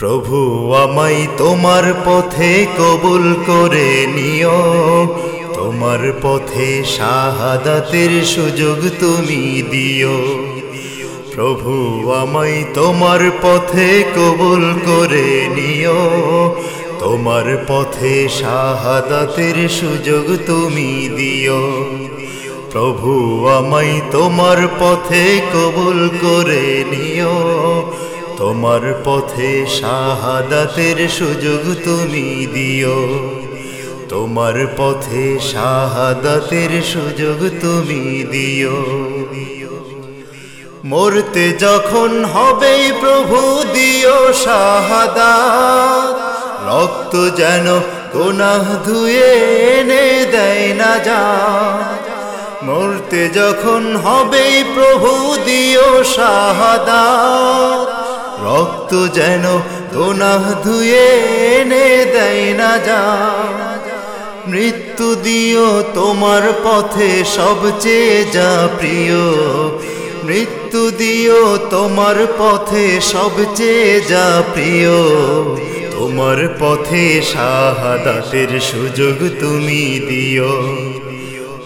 প্রভু আমায় তোমার পথে কবুল করে নিও। তোমার পথে শাহাদাতের সুযোগ তুমি দিও। প্রভু আমায় তোমার পথে কবুল করে নিও। তোমার পথে শাহাদাতের সুযোগ তুমি দিও। প্রভু আমায় তোমার পথে কবুল করে নিও। তোমার পথে শাহাদাতের সুযোগ তুমি দিও। তোমার পথে শাহাদাতের সুযোগ তুমি দিও। মরতে যখন হবে প্রভু, দিও শাহাদাত। রক্ত যেন গোনাহ ধুয়ে এনে দেয় না যা মরতে যখন হবে প্রভু, দিও শাহাদাত। রক্ত যেন গোনাহ ধুয়ে এনে দেয় না যা। মৃত্যু দিও তোমার পথে সবচেয়ে যা প্রিয়। মৃত্যু দিও তোমার পথে সবচেয়ে যা প্রিয়। তোমার পথে শাহাদাতের সুযোগ তুমি দিও।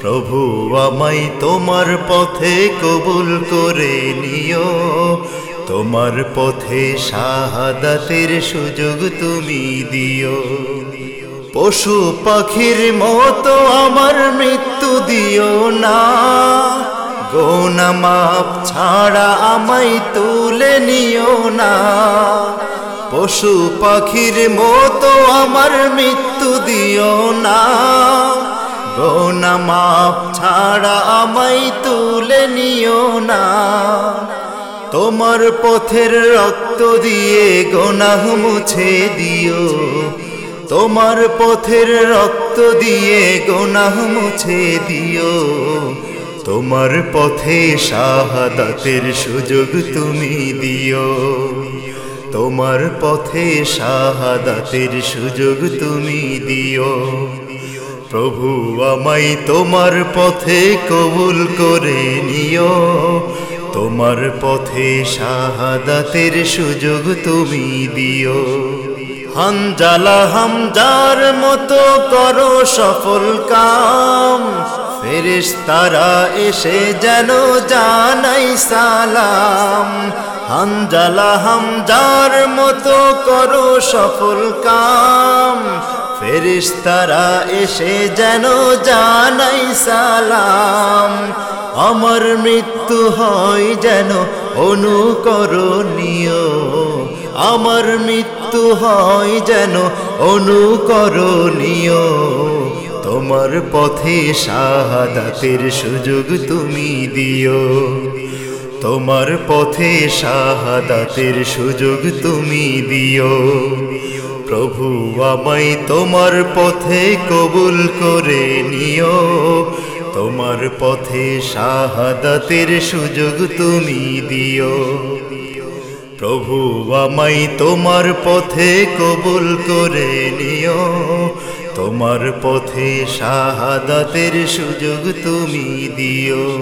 প্রভু আমায় তোমার পথে কবুল করে নিও। তোমার পথে শাহাদাতের সুযোগ তুমি দিও। পশু পাখির মতো আমার মৃত্যু দিও না। গোনা মাপ ছাড়া আমায় তুলে নিও না। পশু পাখির মতো আমার মৃত্যু দিও না। গোনা মাপ ছাড়া আমায় তুলে নিও না। তোমার পথের রক্ত দিয়ে গোনাহ মুছে দিও। তোমার পথের রক্ত দিয়ে গোনাহ মুছে দিও। তোমার পথে শাহাদাতের সুযোগ তুমি দিও। তোমার পথে শাহাদাতের সুযোগ তুমি দিও। প্রভু আমায় তোমার পথে কবুল করে নিও। তোমার পথে শাহাদাতের সুযোগ তুমি দিও। হামজালা হামজার মতো করো সফল কাম। ফেরেশ তারা এসে যেন জানাই সালাম। হামজালা হামজার মতো করো সফল কাম। ফেরেশ তারা এসে যেন জানাই সালাম। আমার মৃত্যু হয় যেন অনুকরণীয়। আমার মৃত্যু হয় যেন অনুকরণীয়। তোমার পথে শাহাদাতের সুযোগ তুমি দিও। তোমার পথে শাহাদাতের সুযোগ তুমি দিও। প্রভু, আমায় তোমার পথে কবুল করে নিও। তোমার পথে শাহাদাতের সুযোগ তুমি দিও। প্রভু, আমায় তোমার পথে কবুল করে নিও। তোমার পথে শাহাদাতের সুযোগ তুমি দিও।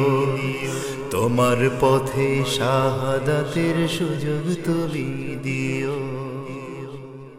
তোমার পথে শাহাদাতের সুযোগ তুমি দিও।